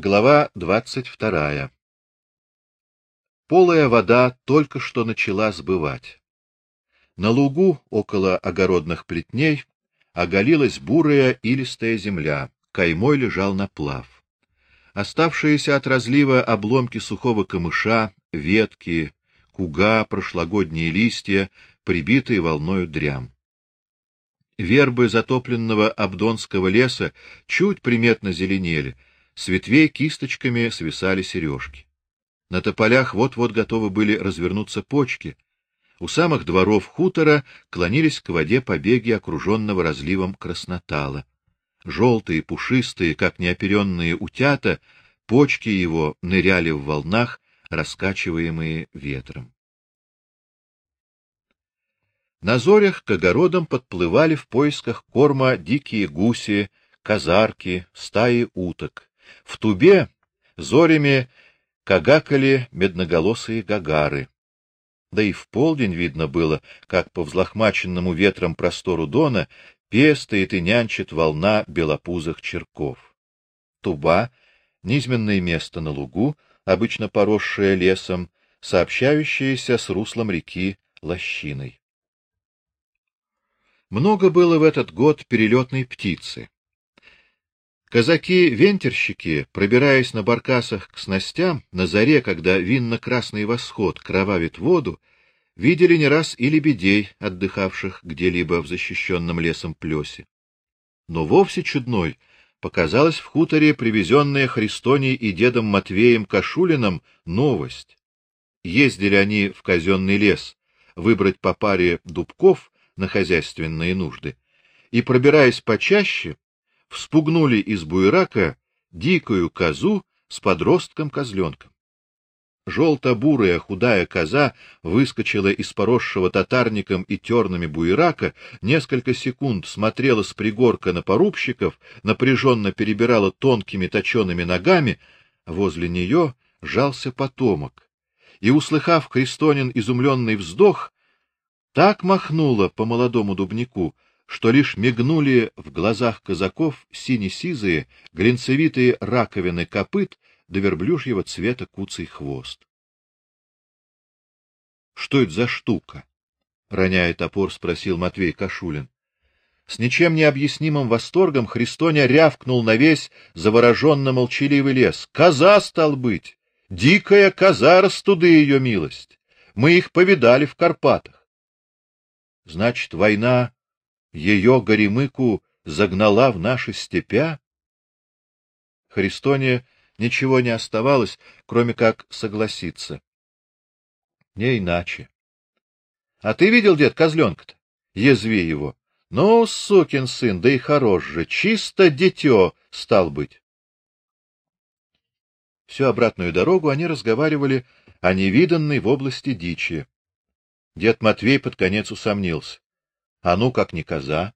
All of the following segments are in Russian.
Глава двадцать вторая. Полая вода только что начала сбывать. На лугу около огородных плетней оголилась бурая илистая земля, каймой лежал наплав. Оставшиеся от разлива обломки сухого камыша, ветки, куга, прошлогодние листья, прибитые волною дрям. Вербы затопленного Абдонского леса чуть приметно зеленели, с ветвей кисточками свисали сережки. На тополях вот-вот готовы были развернуться почки. У самых дворов хутора клонились к воде побеги окруженного разливом краснотала. Желтые, пушистые, как неоперенные утята, почки его ныряли в волнах, раскачиваемые ветром. На зорях к огородам подплывали в поисках корма дикие гуси, казарки, стаи уток. В тубе зорями кагакали медноголосые гагары. Да и в полдень видно было, как по взлохмаченному ветром простору Дона пестает и нянчит волна белопузых черков. Туба — низменное место на лугу, обычно поросшее лесом, сообщающееся с руслом реки Лощиной. Много было в этот год перелетной птицы. Казаки-вентерщики, пробираясь на баркасах к снастям, на заре, когда винно-красный восход кровавит воду, видели не раз и лебедей, отдыхавших где-либо в защищенном лесом плесе. Но вовсе чудной показалась в хуторе привезенная Христоней и дедом Матвеем Кашулиным новость. Ездили они в казенный лес выбрать по паре дубков на хозяйственные нужды, и, пробираясь почаще, вспугнули из буерака дикую козу с подростком-козленком. Желто-бурая худая коза выскочила из поросшего татарником и тернами буерака, несколько секунд смотрела с пригорка на порубщиков, напряженно перебирала тонкими точеными ногами, возле нее жался потомок. И услыхав Христонин изумленный вздох, так махнула по молодому дубнику, что лишь мигнули в глазах казаков сине-сизые, глинцевитые раковины копыт до верблюжьего цвета куцый хвост. Что это за штука? роняя топор, спросил Матвей Кашулин. С ничем не объяснимым восторгом Христоня рявкнул на весь завороженно молчаливый лес: "Коза стал быть, дикая коза растуды ее милость. Мы их повидали в Карпатах". Значит, война ее горемыку загнала в наши степя? Христоне ничего не оставалось, кроме как согласиться. Не иначе. А ты видел, дед, козленка-то? Язви его. Ну, сукин сын, да и хорош же, чисто дитё стал быть. Всю обратную дорогу они разговаривали о невиданной в области дичи. Дед Матвей под конец усомнился. А ну как не коза?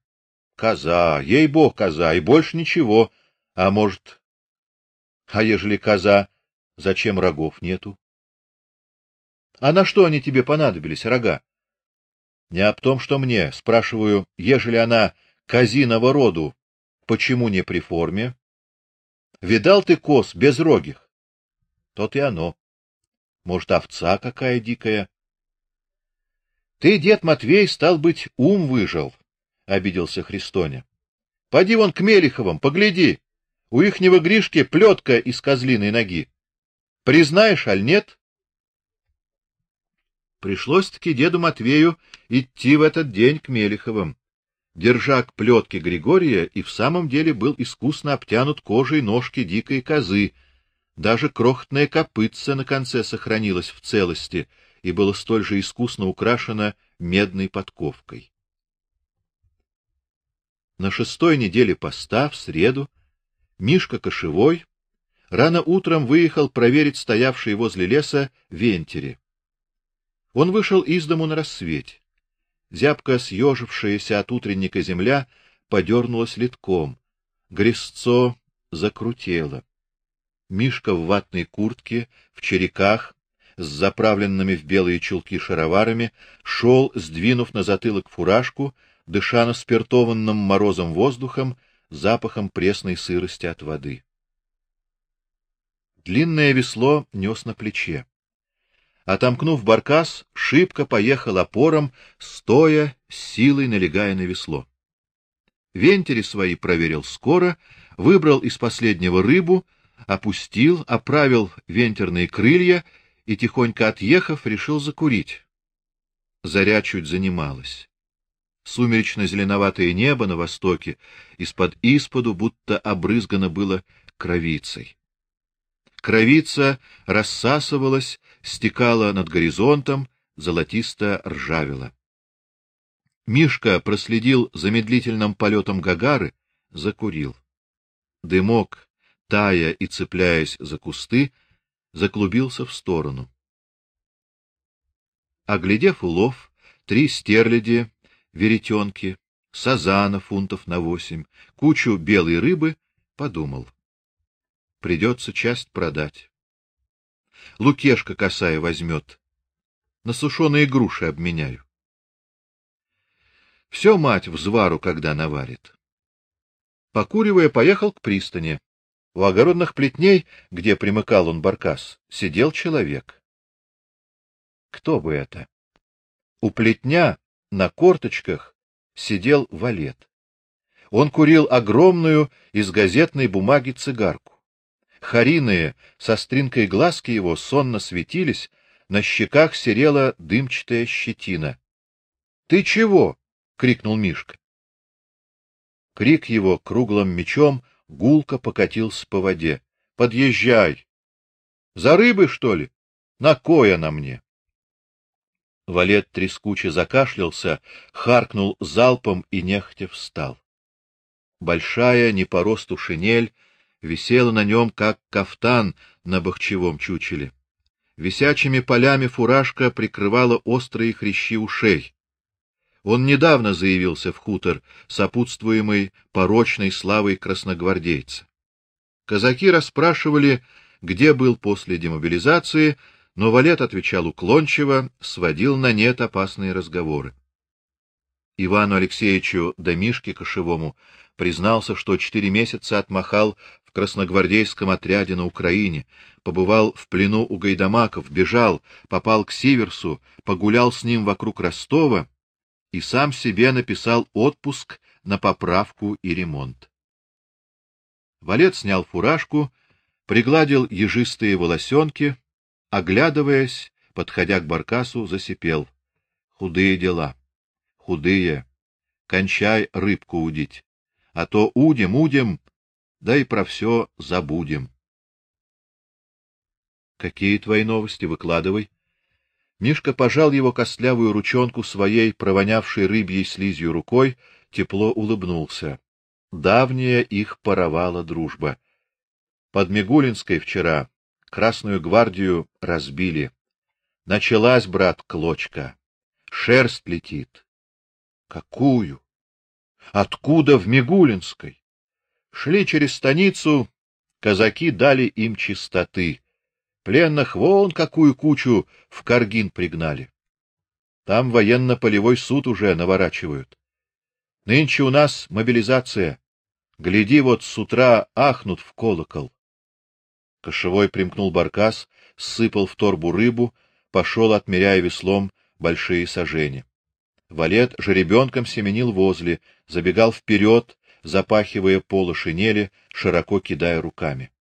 Коза, ей-бог, коза, и больше ничего. А может, а ежели коза, зачем рогов нету? А на что они тебе понадобились, рога? Не об том, что мне, спрашиваю, ежели она козиного роду, почему не при форме? Видал ты коз без рогих? Тот и оно. Может, овца какая дикая? Ты, дед Матвей, стал быть, ум выжил, обиделся Христоня. Поди вон к Мелиховым, погляди. У ихнего Гришки плетка из козлиной ноги. Признаешь, аль нет? Пришлось-таки деду Матвею идти в этот день к Мелиховым. Держак плетки Григория и в самом деле был искусно обтянут кожей ножки дикой козы. Даже крохотная копытце на конце сохранилась в целости — и было столь же искусно украшено медной подковкой. На шестой неделе поста, в среду, Мишка Кошевой рано утром выехал проверить стоявшие возле леса вентери. Он вышел из дому на рассвете. Зябко съежившаяся от утренника земля подернулась литком. Грязцо закрутело. Мишка в ватной куртке, в череках, с заправленными в белые чулки шароварами, шел, сдвинув на затылок фуражку, дыша на спиртованным морозом воздухом, запахом пресной сырости от воды. Длинное весло нес на плече. Отомкнув баркас, шибко поехал опором, стоя, силой налегая на весло. Вентили свои проверил скоро, выбрал из последнего рыбу, опустил, оправил вентерные крылья и тихонько отъехав, решил закурить. Заря чуть занималась. Сумеречно-зеленоватое небо на востоке из-под исподу будто обрызгано было кровицей. Кровица рассасывалась, стекала над горизонтом, золотисто ржавела. Мишка проследил за медлительным полетом Гагары, закурил. Дымок, тая и цепляясь за кусты, заклубился в сторону. Оглядев улов, три стерляди, веретенки, сазана фунтов на восемь, кучу белой рыбы, подумал: придется часть продать. Лукешка косая возьмет, на сушеные груши обменяю. Все мать взвару, когда наварит. Покуривая, поехал к пристани. У огородных плетней, где примыкал он баркас, сидел человек. Кто бы это? У плетня на корточках сидел валет. Он курил огромную из газетной бумаги цигарку. Хариные со стринкой глазки его сонно светились, на щеках серела дымчатая щетина. "Ты чего?" крикнул Мишка. Крик его круглым мечом гулко покатился по воде. "Подъезжай! За рыбы, что ли? На кое на мне?" Валет трескуче закашлялся, харкнул залпом и нехотя встал. Большая, не по росту шинель висела на нем, как кафтан на бахчевом чучеле. Висячими полями фуражка прикрывала острые хрящи ушей. Он недавно заявился в хутор, сопутствуемый порочной славой красногвардейца. Казаки расспрашивали, где был после демобилизации, но Валет отвечал уклончиво, сводил на нет опасные разговоры. Ивану Алексеевичу Домишке Кошевому признался, что четыре месяца отмахал красногвардейском отряде на Украине, побывал в плену у гайдамаков, бежал, попал к Сиверсу, погулял с ним вокруг Ростова и сам себе написал отпуск на поправку и ремонт. Валет снял фуражку, пригладил ежистые волосенки, оглядываясь, подходя к баркасу, засипел: "Худые дела. Худые. Кончай рыбку удить, а то удим, удим, да и про все забудем. Какие твои новости, выкладывай. Мишка пожал его костлявую ручонку своей провонявшей рыбьей слизью рукой, тепло улыбнулся. Давняя их паровала дружба. Под Мигулинской вчера Красную гвардию разбили. Началась, брат, клочка. Шерсть летит. Какую? Откуда в Мигулинской? Шли через станицу, казаки дали им чистоты. Пленных вон какую кучу в Каргин пригнали. Там военно-полевой суд уже наворачивают. Нынче у нас мобилизация. Гляди, вот с утра ахнут в колокол. Кошевой примкнул баркас, сыпал в торбу рыбу, пошел, отмеряя веслом большие сажени. Валет жеребенком семенил возле, забегал вперед, запахивая полы шинели, широко кидая руками.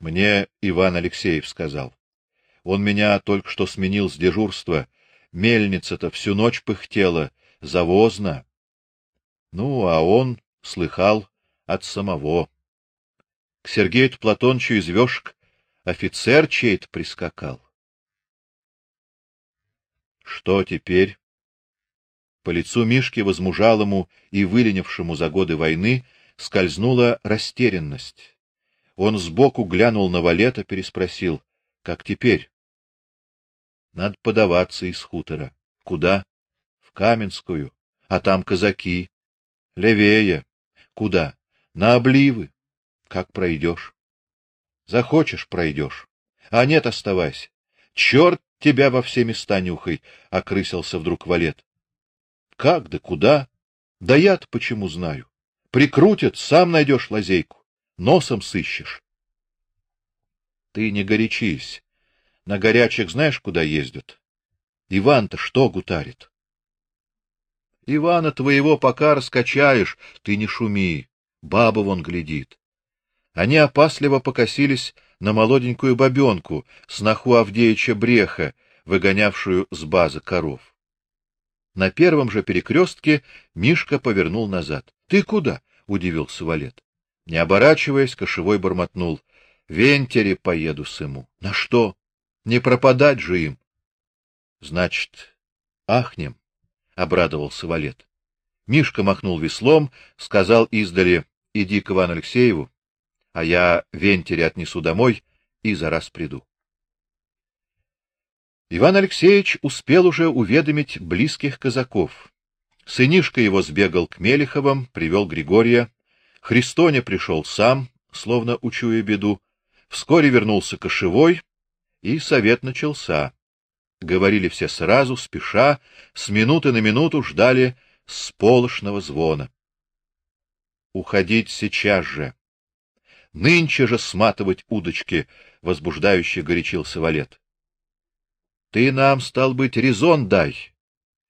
Мне Иван Алексеев сказал. Он меня только что сменил с дежурства. Мельница-то всю ночь пыхтела, завозно. Ну, а он слыхал от самого. К Сергею Платоновичу из Вёшек офицер чей-то прискакал. Что теперь? По лицу Мишки, возмужалому и выленившему за годы войны, скользнула растерянность. Он сбоку глянул на Валета, переспросил: "Как теперь?" Надо подаваться из хутора. Куда? В Каменскую. А там казаки. Левее. Куда? На обливы. Как пройдешь? Захочешь пройдешь. А нет, оставайся. Черт тебя во все места нюхай, окрысился вдруг Валет. Как да куда? Да я-то почему знаю? Прикрутят, сам найдешь лазейку, носом сыщешь. Ты не горячись. На горячих знаешь, куда ездят? Иван-то что гутарит? Ивана твоего пока раскачаешь, ты не шуми. Баба вон глядит. Они опасливо покосились на молоденькую бабенку, сноху Авдеича Бреха, выгонявшую с базы коров. На первом же перекрестке Мишка повернул назад. — Ты куда? — удивился Валет. Не оборачиваясь, кошевой бормотнул. — Вентере поеду с ему. — На что? Не пропадать же им. — Значит, ахнем, — обрадовался Валет. Мишка махнул веслом, сказал издали, — иди к Ивану Алексееву, а я Вентере отнесу домой и за раз приду. Иван Алексеевич успел уже уведомить близких казаков. Сынишка его сбегал к Мелиховым, привел Григория. Христоня пришел сам, словно учуя беду. Вскоре вернулся кошевой, и совет начался. Говорили все сразу, спеша, с минуты на минуту ждали сполошного звона. Уходить сейчас же. Нынче же сматывать удочки, возбуждающе горячился Валет. Ты нам стал быть резон дай.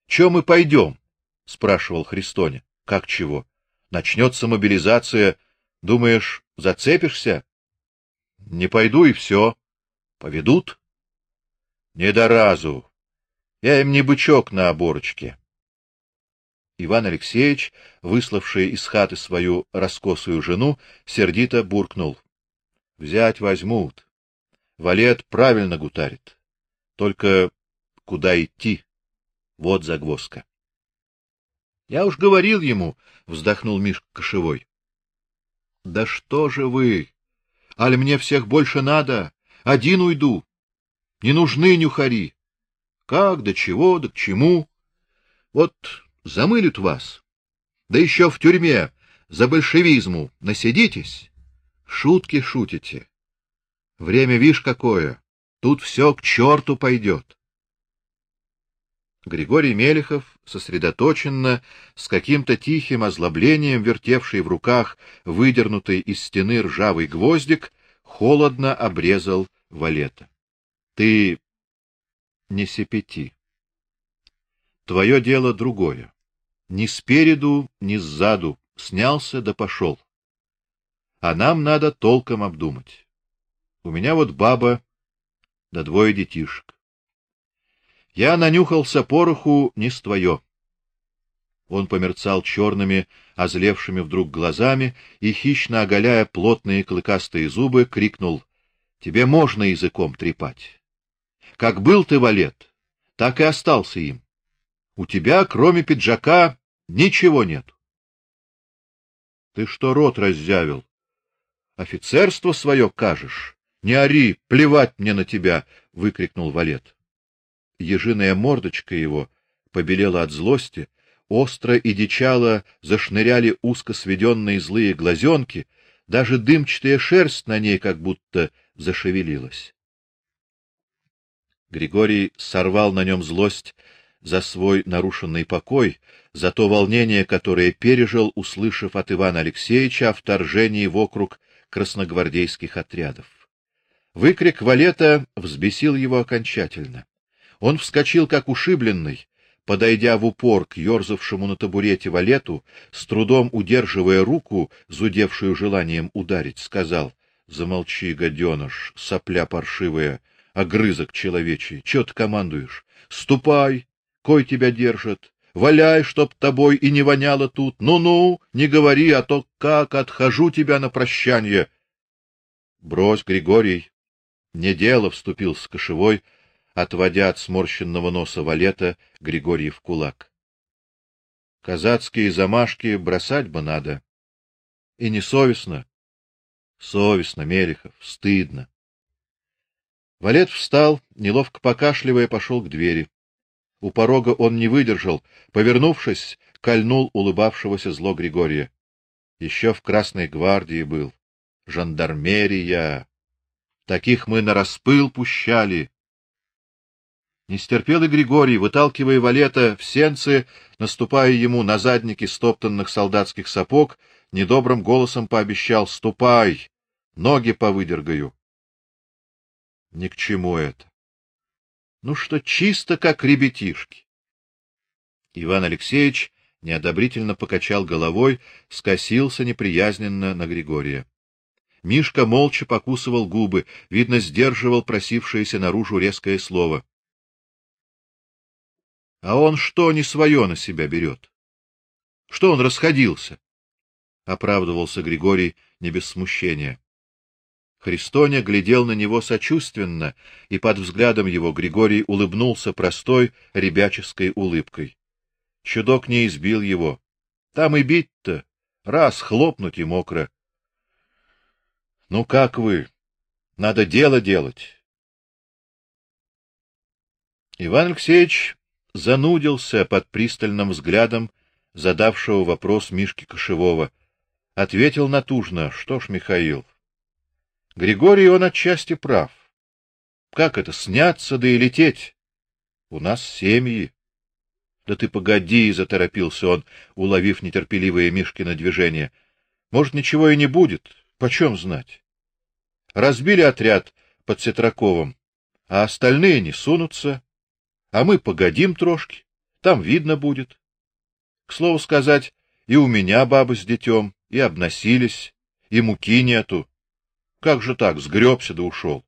Чем мы пойдем? спрашивал Христоня. Как чего? Начнется мобилизация, думаешь, зацепишься? Не пойду и все. Поведут? Не до разу. Я им не бычок на оборочке. Иван Алексеевич, выславший из хаты свою раскосую жену, сердито буркнул: "Взять возьмут. Валет правильно гутарит. Только куда идти? Вот загвоздка. Я уж говорил ему, вздохнул Мишка Кошевой. Да что же вы? Аль мне всех больше надо? Один уйду. Не нужны нюхари. Как до чего, да к чему? Вот замылят вас. Да еще в тюрьме за большевизму насидитесь. Шутки шутите. Время вишь какое. Тут все к черту пойдет. Григорий Мелехов, сосредоточенно, с каким-то тихим озлоблением вертевший в руках выдернутый из стены ржавый гвоздик, холодно обрезал валета. Ты не сепети. Твое дело другое. Ни спереду, ни сзаду снялся да пошел. А нам надо толком обдумать. У меня вот баба да двое детишек. Я нанюхался пороху не с твое. Он померцал черными, озлевшими вдруг глазами и хищно оголяя плотные клыкастые зубы, крикнул: "Тебе можно языком трепать. Как был ты валет, так и остался им. У тебя, кроме пиджака, ничего нет. Ты что рот раззявил? Офицерство свое кажешь? Не ори, плевать мне на тебя, выкрикнул Валет. Ежиная мордочка его побелела от злости, остро и дичало зашныряли узко сведенные злые глазенки, даже дымчатая шерсть на ней как будто зашевелилась. Григорий сорвал на нем злость за свой нарушенный покой, за то волнение, которое пережил, услышав от Ивана Алексеевича о вторжении в округ красногвардейских отрядов. Выкрик Валета взбесил его окончательно. Он вскочил как ушибленный, подойдя в упор к ерзавшему на табурете Валету, с трудом удерживая руку, зудевшую желанием ударить, сказал: "Замолчи, гаденыш, сопля паршивая, огрызок человечий, что ты командуешь? Ступай, кой тебя держит, валяй, чтоб тобой и не воняло тут. Ну-ну, не говори, а то как отхожу тебя на прощание". Брось, Григорий, не дело вступил с кошевой, отводя от сморщенного носа валета Григорий в кулак. Казацкие замашки бросать бы надо. И не совестно. Совестно, Мелехов, стыдно. Валет встал, неловко покашливая, пошел к двери. У порога он не выдержал, повернувшись, кольнул улыбавшегося зло Григория. Еще в Красной гвардии был. Жандармерия. Таких мы на распыл пущали. Не стерпел и Григорий, выталкивая валета в сенцы, наступая ему на задники стоптанных солдатских сапог, недобрым голосом пообещал: "Ступай, ноги повыдергаю". Ни к чему это. Ну что чисто как ребятишки. Иван Алексеевич неодобрительно покачал головой, скосился неприязненно на Григория. Мишка молча покусывал губы, видно, сдерживал просившееся наружу резкое слово. А он что не свое на себя берет? Что он расходился? оправдывался Григорий не без смущения. Христоня глядел на него сочувственно, и под взглядом его Григорий улыбнулся простой ребяческой улыбкой. Чудок не избил его. Там и бить-то, раз хлопнуть и мокро. Ну как вы? Надо дело делать. Иван Алексеевич занудился под пристальным взглядом задавшего вопрос Мишки Кошевого. Ответил натужно: "Что ж, Михаил, Григорий он отчасти прав. Как это сняться да и лететь? У нас семьи. Да ты погоди, заторопился он, уловив нетерпеливое Мишкино движение. Может, ничего и не будет, почем знать? Разбили отряд под Сетраковым, а остальные не сунутся, а мы погодим трошки, там видно будет. К слову сказать, и у меня бабы с детем, и обносились, и муки нету. Как же так, сгребся да ушел?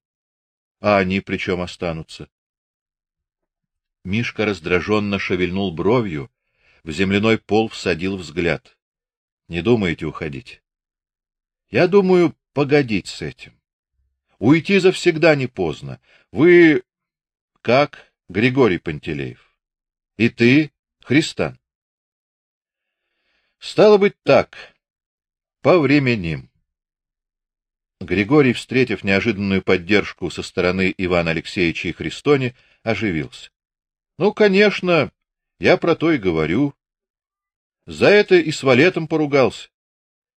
А они при чем останутся? Мишка раздраженно шевельнул бровью, в земляной пол всадил взгляд. Не думаете уходить? Я думаю, погодить с этим. Уйти завсегда не поздно. Вы как, Григорий Пантелеев? И ты, Христан? Стало быть так. По временем. Григорий, встретив неожиданную поддержку со стороны Ивана Алексеевича и Христони, оживился. Ну, конечно, я про то и говорю. За это и с валетом поругался.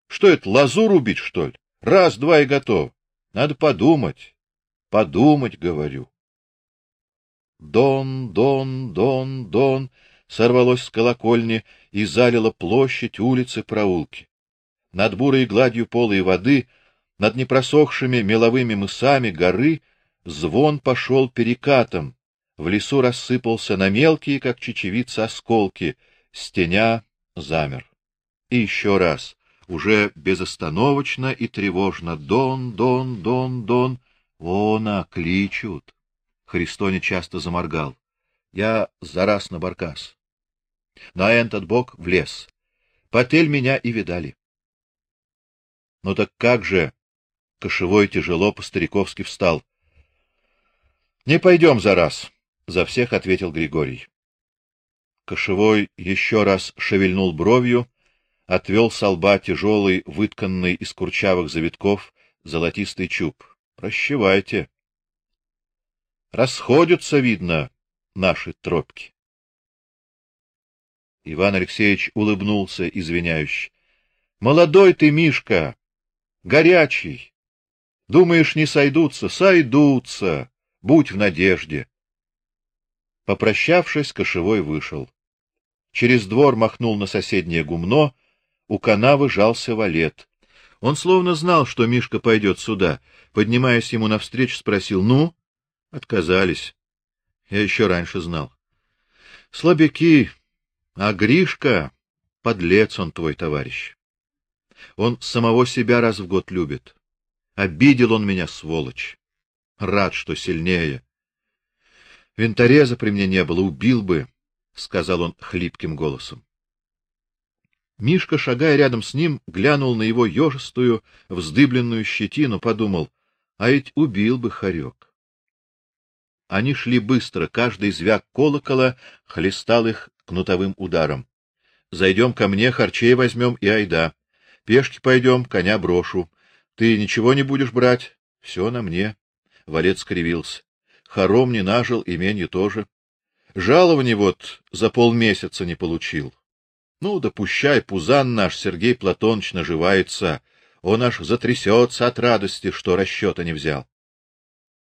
Что это, лазу рубить, что ли? Раз, два и готов. Надо подумать. Подумать, говорю. Дон, дон, дон, дон сорвалось с колокольни и залило площадь, улицы, проулки. Над бурой гладью полой воды над непросохшими меловыми мысами горы звон пошел перекатом, в лесу рассыпался на мелкие, как чечевица, осколки, стеня замер. И еще раз, уже безостановочно и тревожно: дон, дон, дон, дон. Вона кличут. Христоне часто заморгал. Я за раз на баркас. На этот бок в лес. Потель меня и видали. Ну так как же Кошевой тяжело по-стариковски встал. Не пойдем за раз, за всех ответил Григорий. Кошевой еще раз шевельнул бровью, отвел с лба тяжелый, вытканный из курчавых завитков золотистый чуб. Прощевайте. Расходятся, видно, наши тропки. Иван Алексеевич улыбнулся извиняюще. Молодой ты, Мишка, горячий. Думаешь, не сойдутся? Сойдутся. Будь в надежде. Попрощавшись, кошевой вышел. Через двор махнул на соседнее гумно, у канавы жался валет. Он словно знал, что Мишка пойдет сюда, поднимаясь ему навстречу, спросил: "Ну?" Отказались. Я еще раньше знал. Слабяки, а Гришка подлец он твой товарищ. Он самого себя раз в год любит. Обидел он меня, сволочь. Рад, что сильнее. Винтореза при мне не было, убил бы, сказал он хлипким голосом. Мишка, шагая рядом с ним, глянул на его ёжистую, вздыбленную щетину, подумал: а ведь убил бы хорек. Они шли быстро, каждый звяк колокола хлестал их кнутовым ударом. Зайдем ко мне, харчей возьмем и айда. Пешки пойдем, коня брошу. Ты ничего не будешь брать? Все на мне. Валет скривился. Хором не нажил, именье тоже. Жалование вот за полмесяца не получил. Ну, да пущай пузан наш Сергей Платонович наживается. Он аж затрясется от радости, что расчета не взял.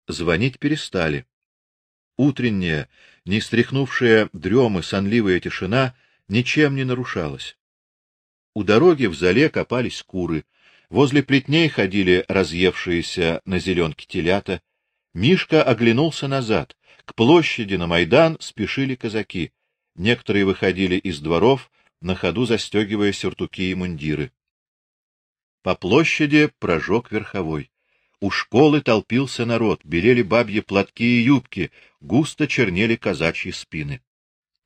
Звонить перестали. Утренняя, не стряхнувшая дремы сонливая тишина ничем не нарушалась. У дороги в зале копались куры. Возле плетней ходили разъевшиеся на зеленке телята, Мишка оглянулся назад. К площади на Майдан спешили казаки. Некоторые выходили из дворов, на ходу застегивая сюртуки и мундиры. По площади прожег верховой. У школы толпился народ, белели бабьи платки и юбки, густо чернели казачьи спины.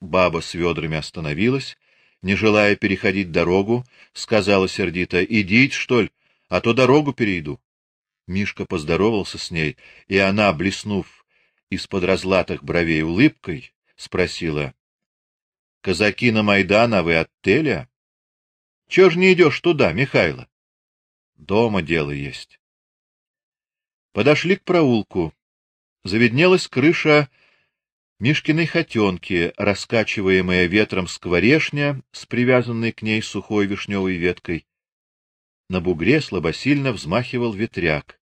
Баба с ведрами остановилась, не желая переходить дорогу, сказала сердито: "Идите, что ли, а то дорогу перейду". Мишка поздоровался с ней, и она, блеснув из-под разлатых бровей улыбкой, спросила: "Казаки на Майдан, а вы от Теля? Чего ж не идешь туда, Михайло? Дома дело есть". Подошли к проулку. Заведнелась крыша Мишкиной хотенки, раскачиваемая ветром скворешня с привязанной к ней сухой вишневой веткой. На бугре слабосильно взмахивал ветряк.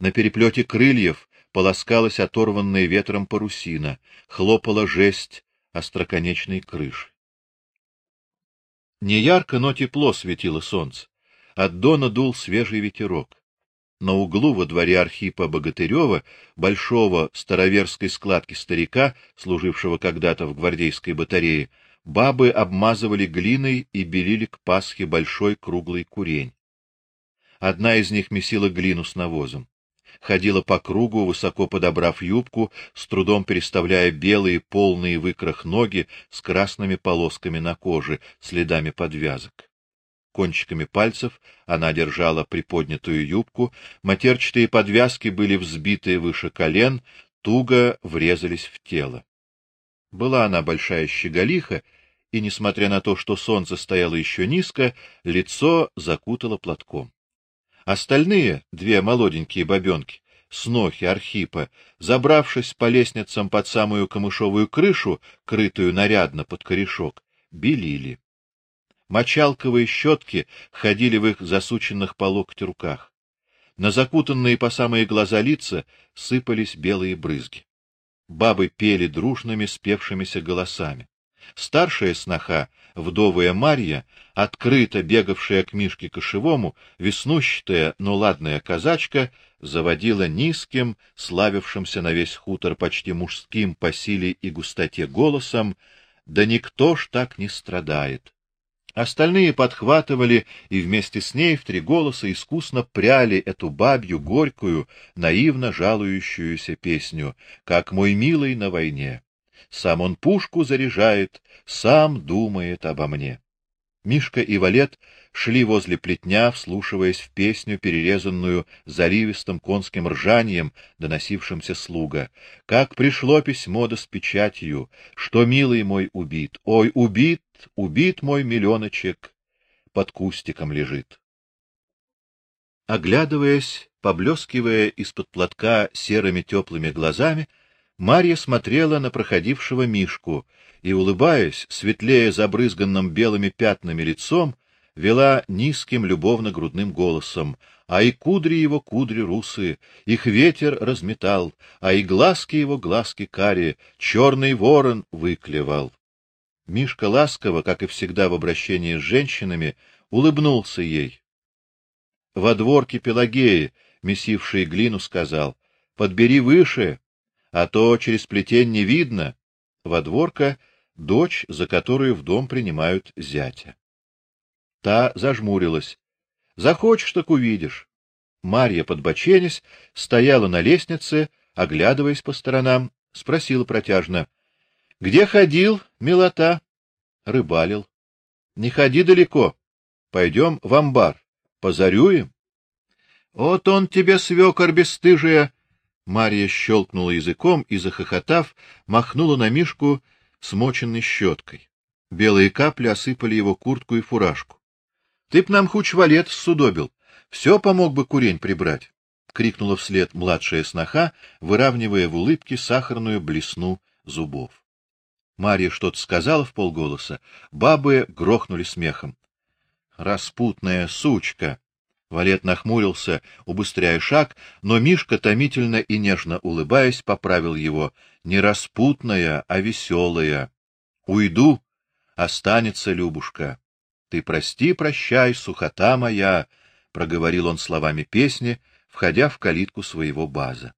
На переплете крыльев полоскалась оторванная ветром парусина, хлопала жесть остроконечной крыши. Неярко, но тепло светило солнце. От дона дул свежий ветерок. На углу во дворе Архипа Богатырева, большого староверской складки старика, служившего когда-то в гвардейской батарее, бабы обмазывали глиной и белили к Пасхе большой круглый курень. Одна из них месила глину с навозом. Ходила по кругу, высоко подобрав юбку, с трудом переставляя белые, полные в ноги с красными полосками на коже, следами подвязок. Кончиками пальцев она держала приподнятую юбку, матерчатые подвязки были взбиты выше колен, туго врезались в тело. Была она большая щеголиха, и несмотря на то, что солнце стояло еще низко, лицо закутало платком. Остальные, две молоденькие бабенки, снохи Архипа, забравшись по лестницам под самую камышовую крышу, крытую нарядно под корешок, белили. Мочалковые щетки ходили в их засученных по локоть руках. На закутанные по самые глаза лица сыпались белые брызги. Бабы пели дружными спевшимися голосами. Старшая сноха, вдовая Марья, открыто бегавшая к Мишке Кошевому, веснущатая, но ладная казачка, заводила низким, славившимся на весь хутор почти мужским по силе и густоте голосом: "Да никто ж так не страдает". Остальные подхватывали и вместе с ней в три голоса искусно пряли эту бабью горькую, наивно жалующуюся песню, как мой милый на войне. Сам он пушку заряжает, сам думает обо мне. Мишка и Валет шли возле плетня, вслушиваясь в песню, перерезанную заливистым конским ржанием, доносившимся слуга. Как пришло письмо да с печатью, что милый мой убит. Ой, убит, убит мой миллионочек, под кустиком лежит. Оглядываясь, поблескивая из-под платка серыми теплыми глазами, Марья смотрела на проходившего Мишку и, улыбаясь, светлее забрызганным белыми пятнами лицом, вела низким любовно-грудным голосом: "А и кудри его кудри русые, их ветер разметал, а и глазки его глазки карие, черный ворон выклевал". Мишка ласково, как и всегда в обращении с женщинами, улыбнулся ей. Во дворке Пелагеи, месившей глину, сказал: "Подбери выше, а то через плетень не видно. Водворка — дочь, за которую в дом принимают зятя. Та зажмурилась. Захочешь, так увидишь. Марья, подбоченясь, стояла на лестнице, оглядываясь по сторонам, спросила протяжно: "Где ходил, милота?" "Рыбалил. Не ходи далеко. Пойдем в амбар, позарюем". "Вот он тебе свекор бесстыжая", Марья щелкнула языком и захохотав, махнула на Мишку смоченной щеткой. Белые капли осыпали его куртку и фуражку. Ты б нам хуч валет судобил, все помог бы курень прибрать, крикнула вслед младшая сноха, выравнивая в улыбке сахарную блесну зубов. Марья что-то сказала в полголоса, бабы грохнули смехом. Распутная сучка, Валет нахмурился, убыстряя шаг, но Мишка томительно и нежно улыбаясь поправил его: "Не распутная, а веселая. Уйду, останется Любушка. Ты прости, прощай, сухота моя", проговорил он словами песни, входя в калитку своего база.